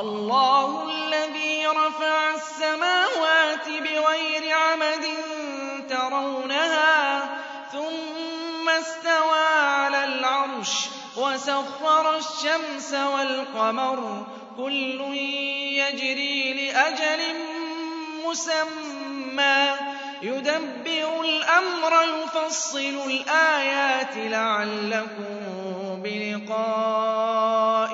الله الذي رفع السماوات بغير عمد ترونها ثم استوى على العرش وسخر الشمس والقمر كل يجري لأجل مسمى يدبر الأمر يفصل الآيات لعلكم بلقاء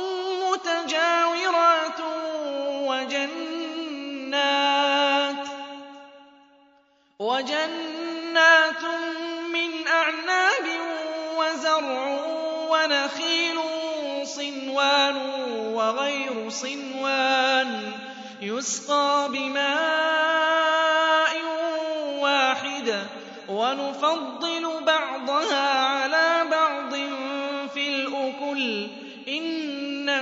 متجاورات وجنات وجنات من أعناب وزرع ونخيل صنوان وغير صنوان يسقى بماء واحد ونفضل بعضها على بعض في الأكل إن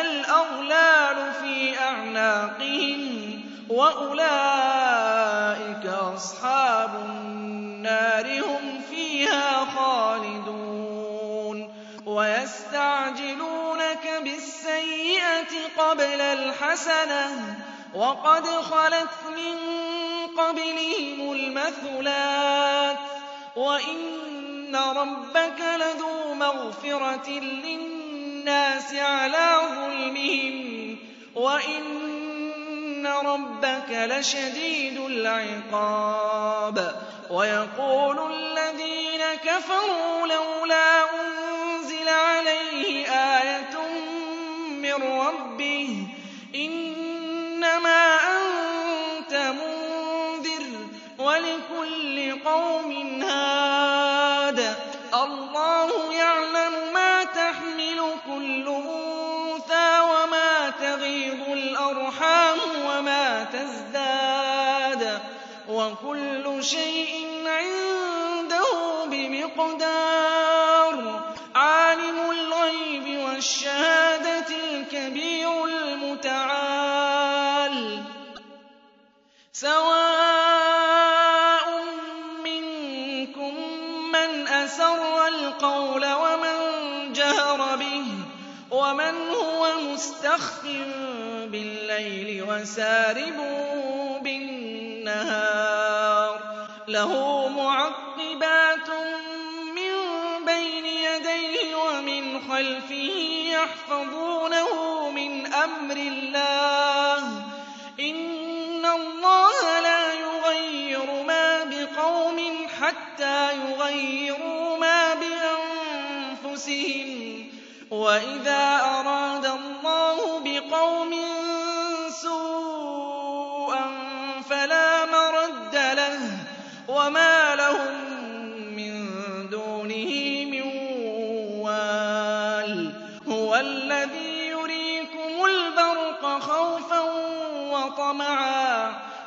الأغلال في أعناقهم وأولئك أصحاب النار هم فيها خالدون ويستعجلونك بالسيئة قبل الحسنة وقد خلت من قبلهم المثلات وإن ربك لذو مغفرة للناس على ظلمهم وإن ربك لشديد العقاب. ويقول الذين كفروا لولا أنزل وكل شيء عنده بمقدار. عالم الغيب والشهادة الكبير المتعال. سواء منكم من أسر القول ومن جهر به ومن هو مستخف بالليل وسارب يحفظونه من أمر الله. إن الله لا يغير ما بقوم حتى يغيروا ما بأنفسهم. وإذا أراد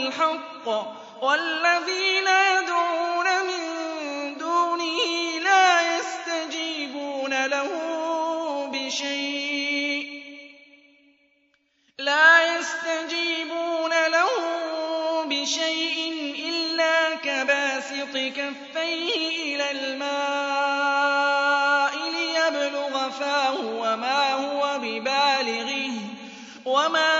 الْحَقِّ وَالَّذِينَ يَدْعُونَ مِن دُونِهِ لَا يَسْتَجِيبُونَ لَهُ بِشَيْءٍ. لا يستجيبون له بشيء إلا كباسط كفيه إلى الماء ليبلغ فاه وما هو ببالغه وما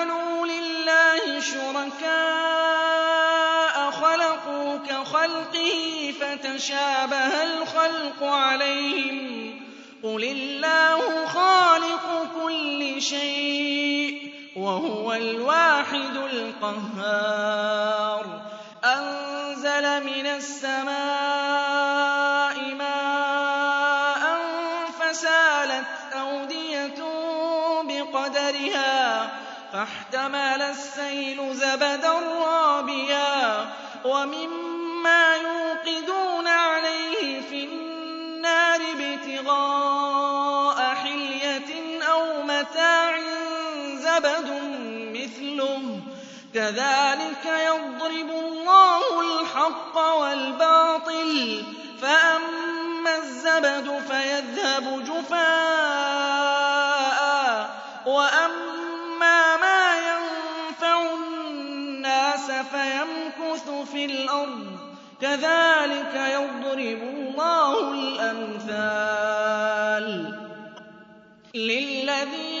فتشابه الخلق عليهم قل الله خالق كل شيء وهو الواحد القهار أنزل من السماء ماء فسالت أودية بقدرها فاحتمل السيل زبدا رابيا ومما زبد مثله. كذلك يضرب الله الحق والباطل فأما الزبد فيذهب جفاء. وأما ما ينفع الناس فيمكث في الأرض. كذلك يضرب الله الأمثال للذين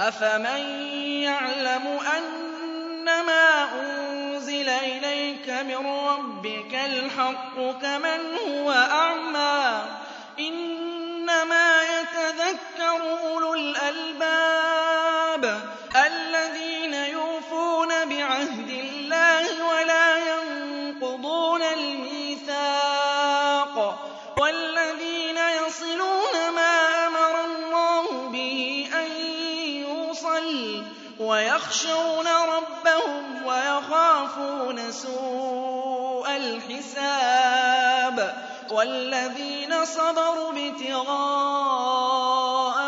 أفمن يعلم أنما أنزل إليك من ربك الحق كمن هو أعمى إنما يتذكر أولو الألباب ويخشون ربهم ويخافون سوء الحساب والذين صبروا ابتغاء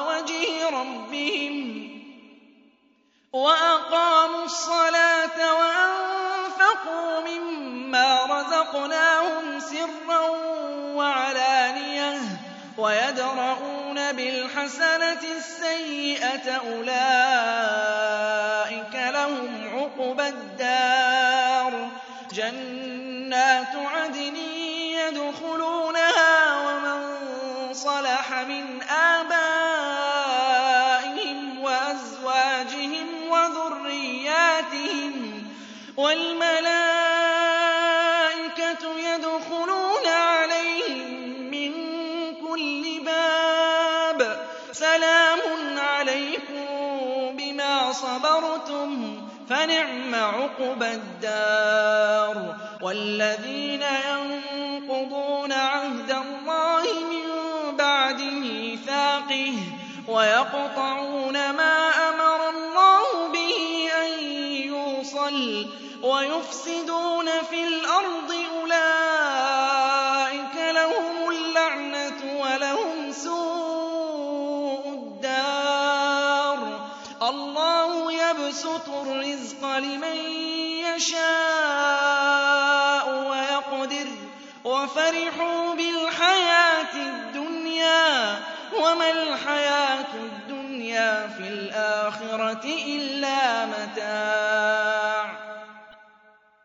وجه ربهم وأقاموا الصلاة وأنفقوا مما رزقناهم سرا وعلانية ويدرؤون بالحسنة السيئة أولئك الدار. جنات عدن يدخلونها ومن صلح من آبائهم وأزواجهم وذرياتهم والملائكة عقبى الدار والذين ينقضون عهد الله من بعد ميثاقه ويقطعون ما أمر الله به أن يوصل ويفسدون في الأرض يشاء ويقدر وفرحوا بالحياة الدنيا وما الحياة الدنيا في الآخرة إلا متاع.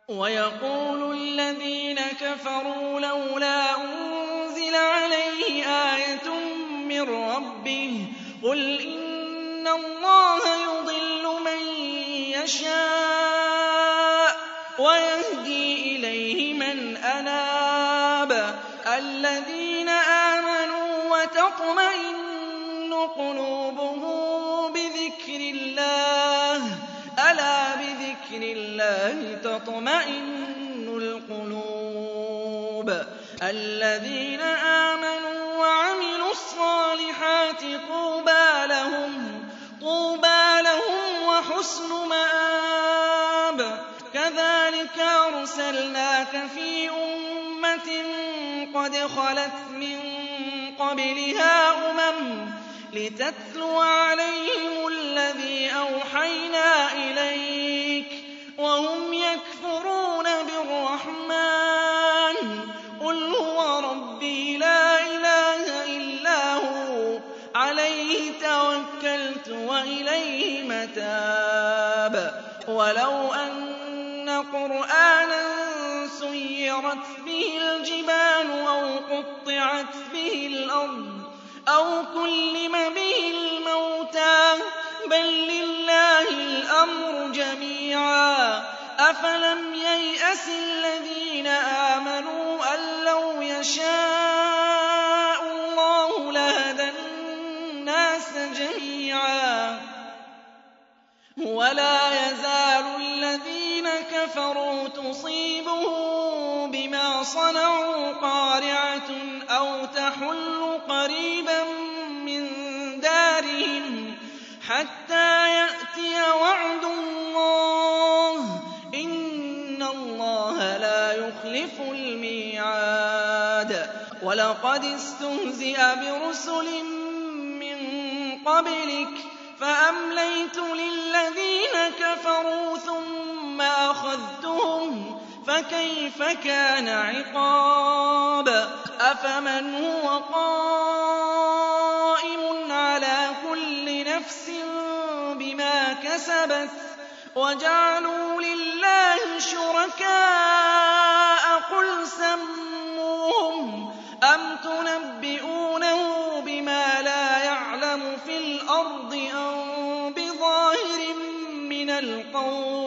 ويقول الذين كفروا لولا أنزل عليه آية من ربه قل إن الله يضل من يشاء ويهدي إليه من أناب. الذين آمنوا وتطمئن قلوبهم بذكر الله. ألا بذكر الله تطمئن القلوب. الذين آمنوا وعملوا الصالحات طوبى لهم طوبى لهم وحسن مآب. أرسلناك في أمة قد خلت من قبلها أمم لتتلو عليهم الذي أوحينا إليك وهم يكفرون بالرحمن. قل هو ربي لا إله إلا هو. عليه توكلت وإليه متاب. ولو أن قرآنا سيرت به الجبال أو قطعت به الأرض أو كلم به الموتى بل لله الأمر جميعا. أفلم ييأس الذين آمنوا أن لو يشاء الله لهدى الناس جميعا. ولا يزال كفروا تصيبهم بما صنعوا قارعة أو تحل قريبا من دارهم حتى يأتي وعد الله إن الله لا يخلف الميعاد. ولقد استهزئ برسل من قبلك فأمليت للذين كفروا ثم أخذتهم فكيف كان عقاب؟ أفمن هو قائم على كل نفس بما كسبت وجعلوا لله شركاء؟ قل سموهم أم تنبئونه بما لا يعلم في الأرض أم بظاهر من القول؟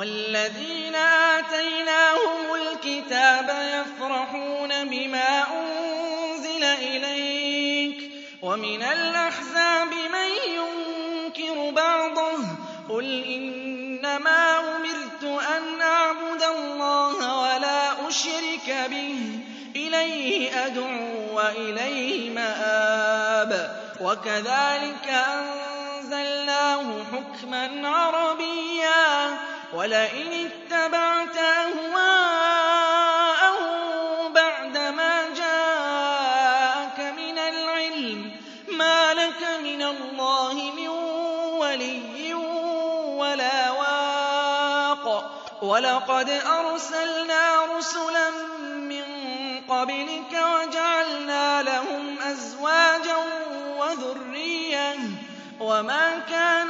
والذين آتيناهم الكتاب يفرحون بما أنزل إليك ومن الأحزاب من ينكر بعضه قل إنما أمرت أن أعبد الله ولا أشرك به إليه أدعو وإليه مآب وكذلك أنزلناه حكما عربيا وَلَئِنِ اتَّبَعْتَ أَهْوَاءَهُم بَعْدَمَا جَاءَكَ مِنَ الْعِلْمِ مَا لَكَ مِنَ اللَّهِ مِن وَلِيٍّ وَلَا وَاقٍ. وَلَقَدْ أَرْسَلْنَا رُسُلًا مِّن قَبْلِكَ وَجَعَلْنَا لَهُمْ أَزْوَاجًا وَذُرِّيَّةً. وَمَا كَانَ